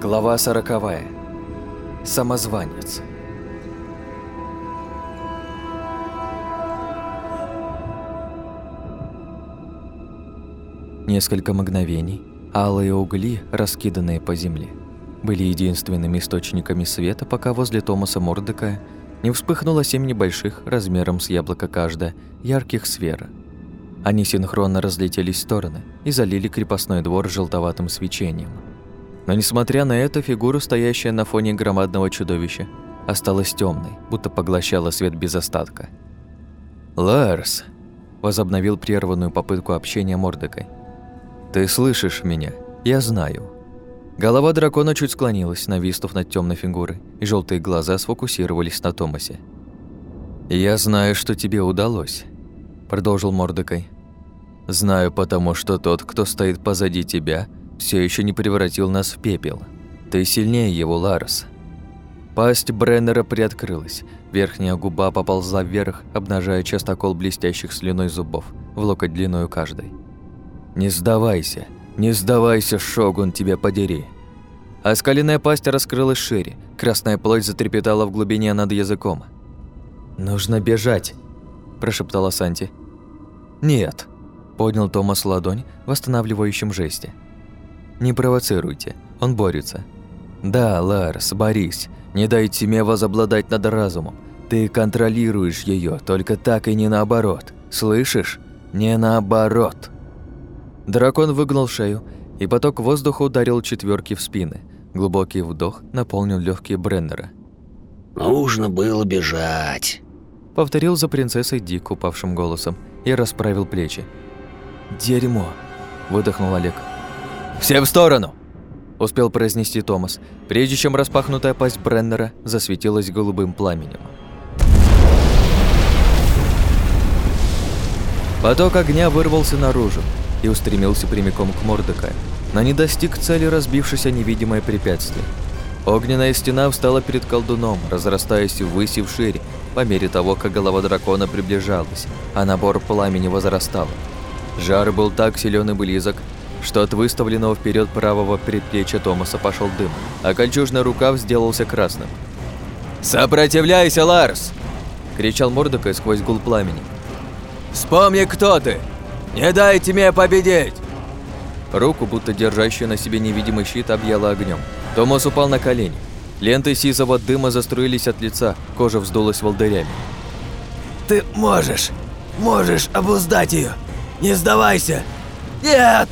Глава сороковая. Самозванец. Несколько мгновений алые угли, раскиданные по земле, были единственными источниками света, пока возле Томаса Мордека не вспыхнуло семь небольших, размером с яблоко каждая, ярких сфер. Они синхронно разлетелись в стороны и залили крепостной двор желтоватым свечением – но несмотря на это, фигура, стоящая на фоне громадного чудовища, осталась темной, будто поглощала свет без остатка. «Ларс!» – возобновил прерванную попытку общения Мордекой. «Ты слышишь меня? Я знаю». Голова дракона чуть склонилась, нависнув над темной фигурой, и желтые глаза сфокусировались на Томасе. «Я знаю, что тебе удалось», – продолжил Мордекой. «Знаю, потому что тот, кто стоит позади тебя, все еще не превратил нас в пепел. Ты сильнее его, Ларс. Пасть Бреннера приоткрылась. Верхняя губа поползла вверх, обнажая частокол блестящих слюной зубов, в локоть длиною каждой. «Не сдавайся! Не сдавайся, Шогун, тебя подери!» Оскаленная пасть раскрылась шире, красная плоть затрепетала в глубине над языком. «Нужно бежать!» – прошептала Санти. «Нет!» – поднял Томас ладонь в восстанавливающем жесте. Не провоцируйте, он борется. Да, Ларс, борись. Не дай тьме возобладать над разумом. Ты контролируешь ее, только так и не наоборот. Слышишь? Не наоборот. Дракон выгнал шею, и поток воздуха ударил четверки в спины. Глубокий вдох наполнил легкие Бреннера. «Нужно было бежать», — повторил за принцессой Дик упавшим голосом и расправил плечи. «Дерьмо», — выдохнул Олег. «Все в сторону!» – успел произнести Томас, прежде чем распахнутая пасть Бреннера засветилась голубым пламенем. Поток огня вырвался наружу и устремился прямиком к Мордекаю, но не достиг цели разбившись о невидимое препятствие. Огненная стена встала перед колдуном, разрастаясь ввысь и вширь, по мере того, как голова дракона приближалась, а набор пламени возрастал. Жар был так силен и близок, что от выставленного вперед правого предплечья Томаса пошел дым, а кольчужный рукав сделался красным. «Сопротивляйся, Ларс!» – кричал Мордокай сквозь гул пламени. «Вспомни, кто ты! Не дайте мне победить!» Руку, будто держащую на себе невидимый щит, объяла огнем. Томас упал на колени. Ленты сизого дыма заструились от лица, кожа вздулась волдырями. «Ты можешь! Можешь обуздать ее! Не сдавайся! Нет!»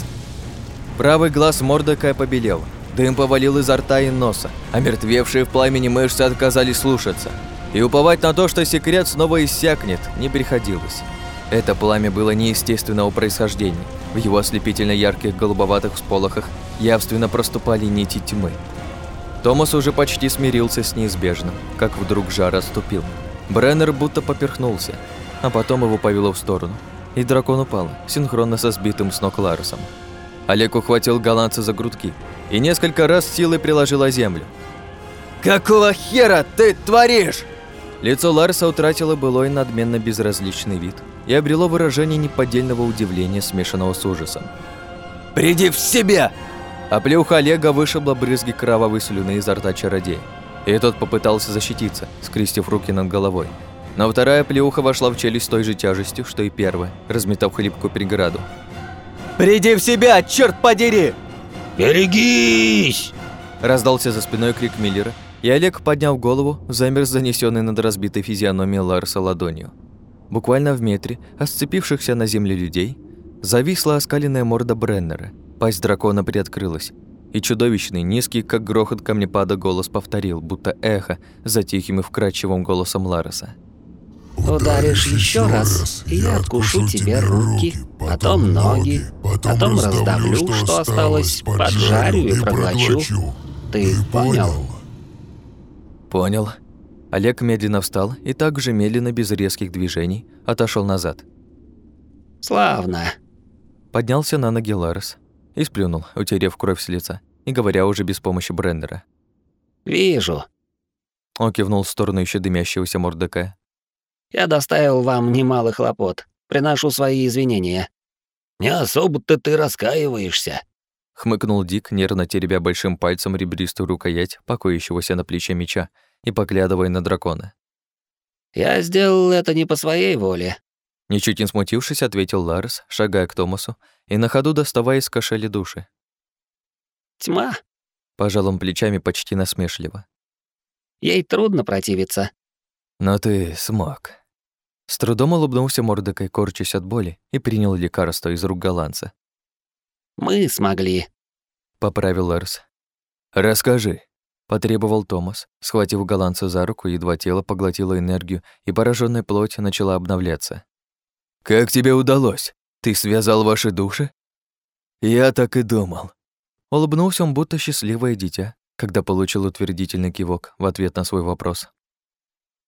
Правый глаз Мордекая побелел. Дым повалил изо рта и носа, а мертвевшие в пламени мышцы отказались слушаться. И уповать на то, что секрет снова иссякнет, не приходилось. Это пламя было неестественного происхождения. В его ослепительно ярких голубоватых всполохах явственно проступали нити тьмы. Томас уже почти смирился с неизбежным, как вдруг жар отступил. Бреннер будто поперхнулся, а потом его повело в сторону, и дракон упал, синхронно со сбитым с ног Ларсом. Олег ухватил голландца за грудки и несколько раз силой приложил о землю. «Какого хера ты творишь?» Лицо Ларса утратило былой надменно безразличный вид и обрело выражение неподдельного удивления, смешанного с ужасом. «Приди в себя!» А плюха Олега вышибла брызги кровавой слюны изо рта чародея. И тот попытался защититься, скрестив руки над головой. Но вторая плюха вошла в челюсть той же тяжестью, что и первая, разметав хлипкую преграду. «Приди в себя, черт подери!» «Берегись!» Раздался за спиной крик Миллера, и Олег, подняв голову, замер с занесенной над разбитой физиономией Ларса ладонью. Буквально в метре, от сцепившихся на земле людей, зависла оскаленная морда Бреннера. Пасть дракона приоткрылась, и чудовищный, низкий, как грохот камнепада, голос повторил, будто эхо, за тихим и вкрадчивым голосом Лареса. Ударишь еще раз, и я откушу тебе руки, потом ноги, потом раздавлю, что осталось, поджарю и проглочу. Ты понял? Понял. Олег медленно встал и также медленно, без резких движений, отошел назад. Славно. Поднялся на ноги Ларес и сплюнул, утерев кровь с лица, и говоря уже без помощи Брендера. «Вижу». Он кивнул в сторону еще дымящегося Мордекая. Я доставил вам немало хлопот. Приношу свои извинения». «Не особо-то ты раскаиваешься». хмыкнул Дик, нервно теребя большим пальцем ребристую рукоять, покоящегося на плече меча, и поглядывая на дракона. «Я сделал это не по своей воле». Ничуть не смутившись, ответил Ларс, шагая к Томасу и на ходу доставая из кошели души. «Тьма». Пожал он плечами почти насмешливо. «Ей трудно противиться». «Но ты смог». С трудом улыбнулся Мордекой, корчась от боли, и принял лекарство из рук голландца. «Мы смогли», — поправил Ларс. «Расскажи», — потребовал Томас, схватив голландца за руку, едва тело поглотило энергию, и пораженная плоть начала обновляться. «Как тебе удалось? Ты связал ваши души?» «Я так и думал». Улыбнулся он, будто счастливое дитя, когда получил утвердительный кивок в ответ на свой вопрос.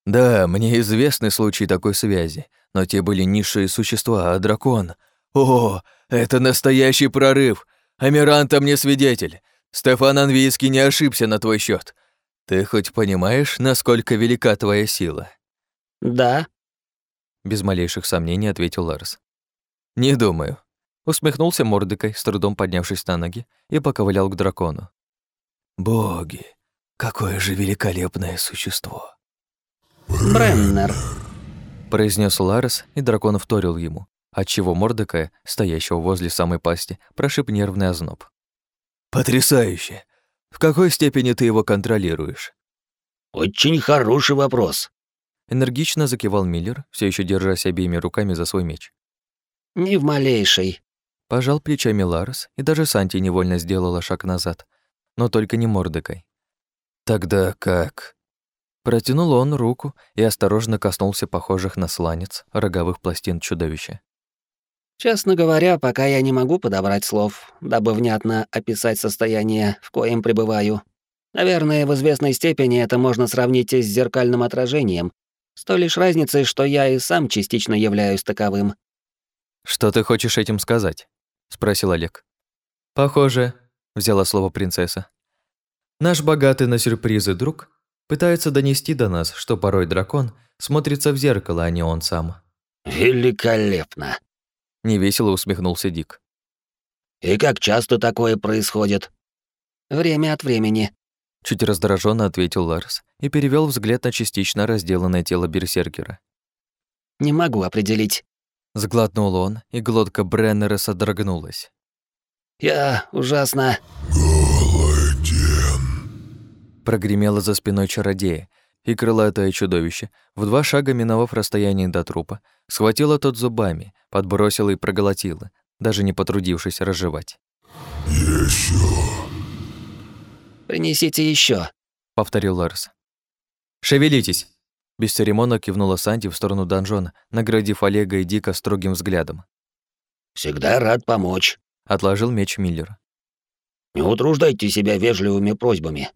«Да, мне известны случаи такой связи, но те были низшие существа, а дракон... О, это настоящий прорыв! Амиранта мне свидетель! Стефан Анвийский не ошибся на твой счет. Ты хоть понимаешь, насколько велика твоя сила?» «Да», — без малейших сомнений ответил Ларс. «Не думаю», — усмехнулся Мордекой, с трудом поднявшись на ноги, и поковылял к дракону. «Боги, какое же великолепное существо!» «Бреннер», — произнес Ларес, и дракон вторил ему, отчего Мордекая, стоящего возле самой пасти, прошиб нервный озноб. «Потрясающе! В какой степени ты его контролируешь?» «Очень хороший вопрос», — энергично закивал Миллер, все еще держась обеими руками за свой меч. «Не в малейшей». Пожал плечами Ларес, и даже Санти невольно сделала шаг назад, но только не Мордекой. «Тогда как?» Протянул он руку и осторожно коснулся похожих на сланец роговых пластин чудовища. Честно говоря, пока я не могу подобрать слов, дабы внятно описать состояние, в коем пребываю. Наверное, в известной степени это можно сравнить с зеркальным отражением, с той лишь разницей, что я и сам частично являюсь таковым. «Что ты хочешь этим сказать?» — спросил Олег. «Похоже», — взяла слово принцесса. «Наш богатый на сюрпризы друг Пытается донести до нас, что порой дракон смотрится в зеркало, а не он сам. «Великолепно!» — невесело усмехнулся Дик. «И как часто такое происходит?» «Время от времени», — чуть раздраженно ответил Ларс и перевел взгляд на частично разделанное тело берсеркера. «Не могу определить». Сглотнул он, и глотка Бреннера содрогнулась. «Я ужасно...» прогремело за спиной чародея, и крылатое чудовище, в два шага миновав расстояние до трупа, схватило тот зубами, подбросило и проглотило, даже не потрудившись разжевать. Еще. «Принесите еще, повторил Ларс. «Шевелитесь!» Без церемонно кивнула Санди в сторону донжона, наградив Олега и Дика строгим взглядом. «Всегда рад помочь», — отложил меч Миллер. «Не утруждайте себя вежливыми просьбами.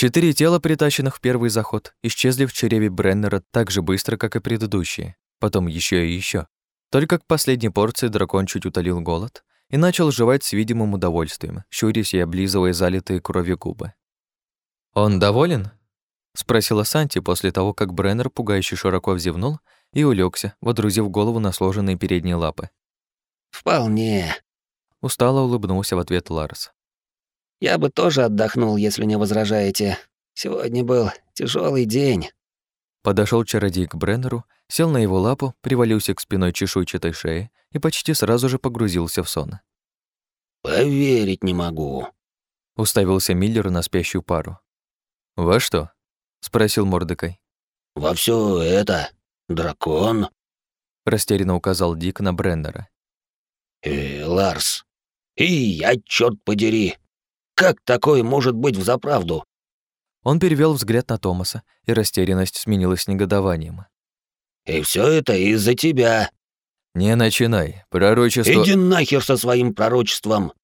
Четыре тела, притащенных в первый заход, исчезли в чреве Бреннера так же быстро, как и предыдущие. Потом еще и еще. Только к последней порции дракон чуть утолил голод и начал жевать с видимым удовольствием, щурясь и облизывая залитые кровью губы. «Он доволен?» — спросила Санти после того, как Бреннер пугающе широко взевнул и улегся, водрузив голову на сложенные передние лапы. «Вполне», — устало улыбнулся в ответ Ларс. Я бы тоже отдохнул, если не возражаете. Сегодня был тяжелый день. Подошел чародей к Бреннеру, сел на его лапу, привалился к спиной чешуйчатой шеи и почти сразу же погрузился в сон. «Поверить не могу», — уставился Миллер на спящую пару. «Во что?» — спросил Мордекай. «Во все это дракон?» — растерянно указал Дик на Бреннера. «И Ларс. И я, черт подери, как такое может быть в заправду? Он перевел взгляд на Томаса, и растерянность сменилась негодованием. И все это из-за тебя. Не начинай. Пророчество... Иди нахер со своим пророчеством.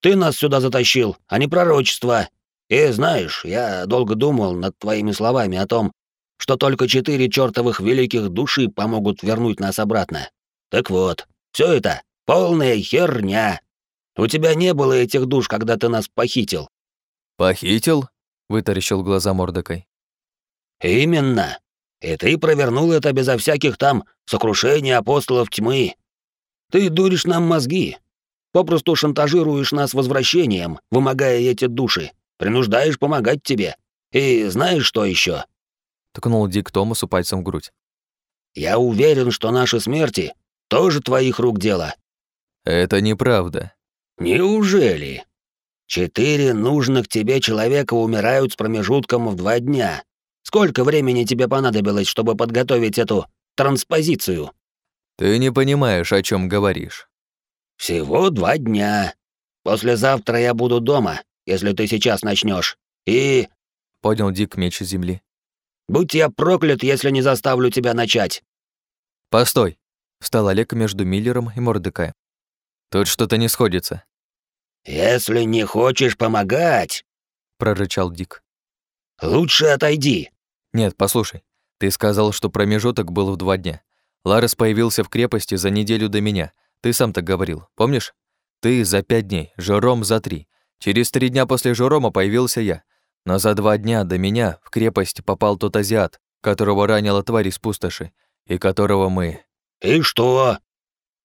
Ты нас сюда затащил, а не пророчество. И знаешь, я долго думал над твоими словами о том, что только четыре чертовых великих души помогут вернуть нас обратно. Так вот, все это полная херня. У тебя не было этих душ, когда ты нас похитил». «Похитил?» — вытаращил глаза Мордекой. «Именно. И ты провернул это безо всяких там сокрушений апостолов тьмы. Ты дуришь нам мозги. Попросту шантажируешь нас возвращением, вымогая эти души. Принуждаешь помогать тебе. И знаешь, что еще? Ткнул Дик Томасу пальцем в грудь. Я уверен, что наши смерти тоже твоих рук дело. Это неправда. Неужели? Четыре нужных тебе человека умирают с промежутком в два дня. Сколько времени тебе понадобилось, чтобы подготовить эту транспозицию? Ты не понимаешь, о чем говоришь. Всего два дня. Послезавтра я буду дома, если ты сейчас начнешь. И... Поднял Дик меч с земли. Будь я проклят, если не заставлю тебя начать. Постой. Встал Олег между Миллером и Мордекаем. Тут что-то не сходится. Если не хочешь помогать, прорычал Дик. Лучше отойди. Нет, послушай. Ты сказал, что промежуток был в два дня. Ларес появился в крепости за неделю до меня. Ты сам так говорил, помнишь? Ты за пять дней, Жером за три. Через три дня после Жерома появился я. Но за два дня до меня в крепость попал тот азиат, которого ранила тварь из пустоши, и которого мы... «И что?»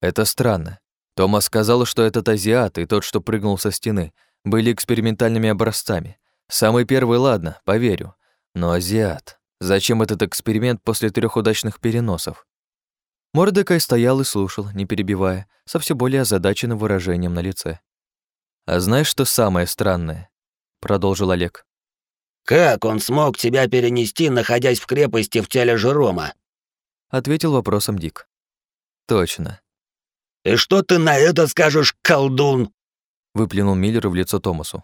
Это странно. Тома сказал, что этот азиат и тот, что прыгнул со стены, были экспериментальными образцами. Самый первый, ладно, поверю. Но азиат... Зачем этот эксперимент после трех удачных переносов? Мордекай стоял и слушал, не перебивая, со все более озадаченным выражением на лице. «А знаешь, что самое странное?» — продолжил Олег. «Как он смог тебя перенести, находясь в крепости в теле Жерома?» — ответил вопросом Дик. «Точно». «И что ты на это скажешь, колдун?» — выплюнул Миллер в лицо Томасу.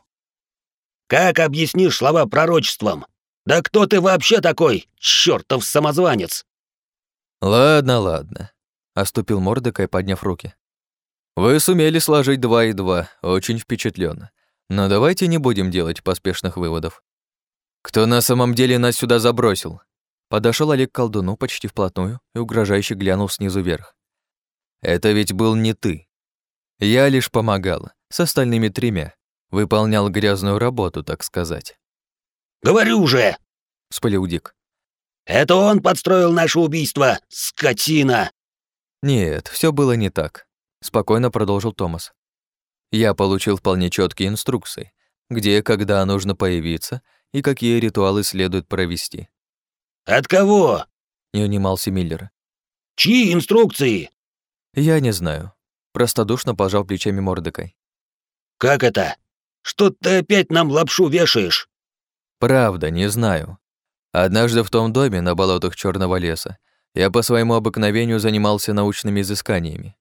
«Как объяснишь слова пророчеством? Да кто ты вообще такой, чертов самозванец?» «Ладно, ладно», — оступил Мордекай, подняв руки. «Вы сумели сложить два и два, очень впечатленно. Но давайте не будем делать поспешных выводов. Кто на самом деле нас сюда забросил?» Подошел Олег к колдуну почти вплотную и угрожающе глянул снизу вверх. «Это ведь был не ты. Я лишь помогал, с остальными тремя. Выполнял грязную работу, так сказать». «Говорю уже!» — вспылил Дик. Это он подстроил наше убийство, скотина!» «Нет, все было не так», — спокойно продолжил Томас. «Я получил вполне четкие инструкции, где и когда нужно появиться и какие ритуалы следует провести». «От кого?» — не унимался Миллер. «Чьи инструкции?» «Я не знаю», — простодушно пожал плечами Мордекой. «Как это? Что ты опять нам лапшу вешаешь?» «Правда, не знаю. Однажды в том доме на болотах Черного леса я по своему обыкновению занимался научными изысканиями.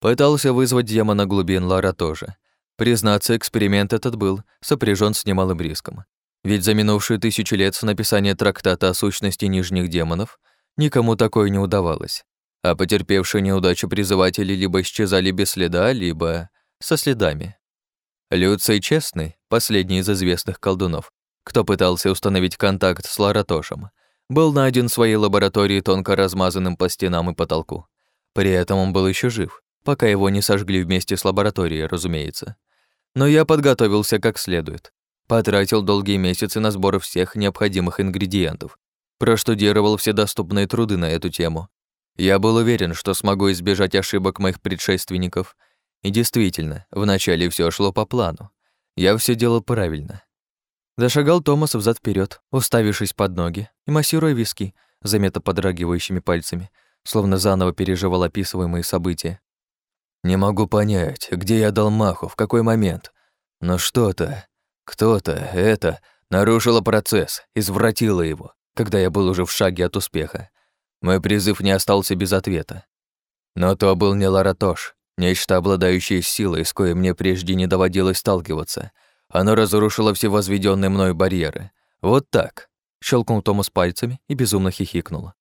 Пытался вызвать демона глубин Лара тоже. Признаться, эксперимент этот был сопряжен с немалым риском. Ведь за минувшие тысячи лет с написания трактата о сущности нижних демонов никому такое не удавалось. А потерпевшие неудачу призыватели либо исчезали без следа, либо со следами. Люций Честный, последний из известных колдунов, кто пытался установить контакт с Ларатошем, был найден в своей лаборатории тонко размазанным по стенам и потолку. При этом он был еще жив, пока его не сожгли вместе с лабораторией, разумеется. Но я подготовился как следует. Потратил долгие месяцы на сбор всех необходимых ингредиентов. Проштудировал все доступные труды на эту тему. Я был уверен, что смогу избежать ошибок моих предшественников. И действительно, вначале все шло по плану. Я все делал правильно. Зашагал Томас взад вперед, уставившись под ноги и массируя виски, заметно подрагивающими пальцами, словно заново переживал описываемые события. «Не могу понять, где я дал маху, в какой момент. Но что-то, кто-то, это, нарушило процесс, извратило его, когда я был уже в шаге от успеха. Мой призыв не остался без ответа. Но то был не Ларатош, нечто обладающее силой, с коей мне прежде не доводилось сталкиваться — оно разрушило все возведенные мной барьеры. Вот так. Щелкнул Томас пальцами и безумно хихикнул.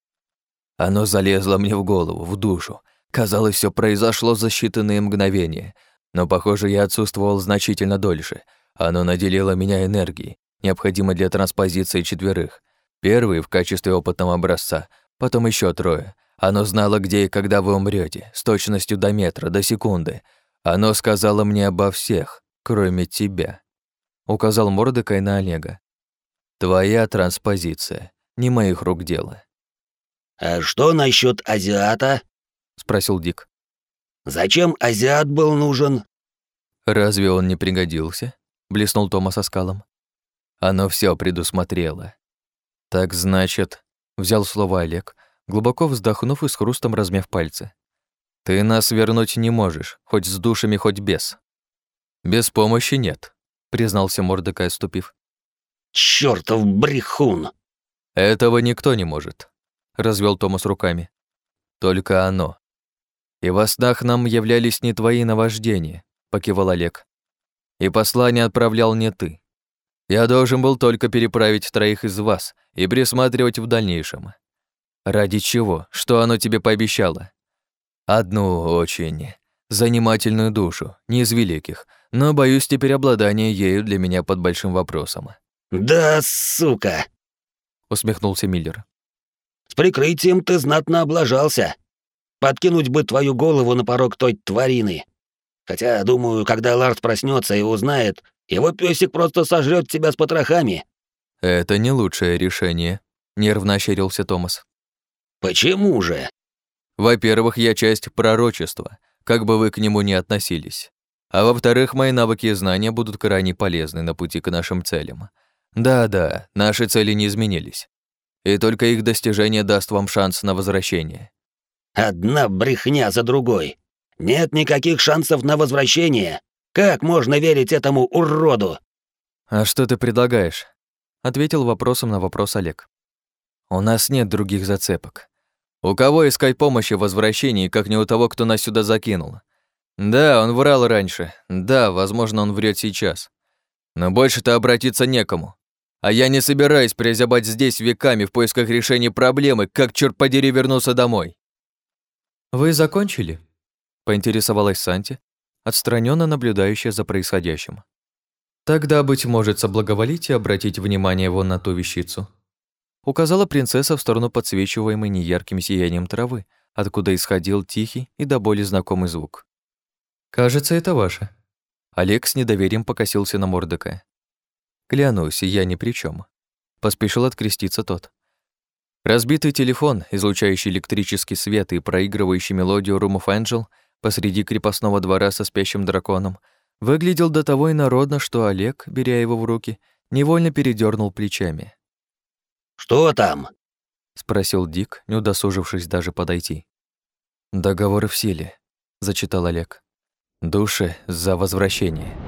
Оно залезло мне в голову, в душу. Казалось, все произошло за считанные мгновения. Но, похоже, я отсутствовал значительно дольше. Оно наделило меня энергией, необходимой для транспозиции четверых. Первый в качестве опытного образца, потом еще трое. Оно знало, где и когда вы умрете, с точностью до метра, до секунды. Оно сказало мне обо всех, кроме тебя указал Мордекай на Олега. Твоя транспозиция, не моих рук дело. А что насчет азиата? спросил Дик. Зачем азиат был нужен? «Разве он не пригодился?» — блеснул Тома со скалом. «Оно все предусмотрело». «Так значит...» — взял слово Олег, глубоко вздохнув и с хрустом размяв пальцы. «Ты нас вернуть не можешь, хоть с душами, хоть без». «Без помощи нет», — признался Мордекай, ступив. «Чёртов брехун!» «Этого никто не может», — развел Томас руками. «Только оно. И во снах нам являлись не твои наваждения, покивал Олег. И послание отправлял не ты. Я должен был только переправить троих из вас и присматривать в дальнейшем. Ради чего? Что оно тебе пообещало? Одну очень занимательную душу, не из великих, но, боюсь, теперь обладание ею для меня под большим вопросом. «Да, сука!» — усмехнулся Миллер. «С прикрытием ты знатно облажался. Подкинуть бы твою голову на порог той тварины. Хотя, думаю, когда Ларс проснется и узнает, его песик просто сожрет тебя с потрохами». «Это не лучшее решение», — нервно ощерился Томас. «Почему же?» «Во-первых, я часть пророчества, как бы вы к нему ни относились. А во-вторых, мои навыки и знания будут крайне полезны на пути к нашим целям. Да-да, наши цели не изменились. И только их достижение даст вам шанс на возвращение. Одна брехня за другой. Нет никаких шансов на возвращение. Как можно верить этому уроду? А что ты предлагаешь? Ответил вопросом на вопрос Олег. У нас нет других зацепок. У кого искать помощи в возвращении, как не у того, кто нас сюда закинул? Да, он врал раньше. Да, возможно, он врет сейчас. Но больше-то обратиться некому. А я не собираюсь прозябать здесь веками в поисках решения проблемы, как черт подери вернулся домой. «Вы закончили?» — поинтересовалась Санти, отстраненно наблюдающая за происходящим. «Тогда, быть может, соблаговолите обратить внимание вон на ту вещицу». Указала принцесса в сторону подсвечиваемой неярким сиянием травы, откуда исходил тихий и до боли знакомый звук. «Кажется, это ваше». Олег с недоверием покосился на Мордека. «Клянусь, я ни при чем. Поспешил откреститься тот. Разбитый телефон, излучающий электрический свет и проигрывающий мелодию Room of Angel посреди крепостного двора со спящим драконом, выглядел до того инородно, что Олег, беря его в руки, невольно передернул плечами. «Что там?» — спросил Дик, не удосужившись даже подойти. «Договоры в силе», — зачитал Олег. «Души за возвращение».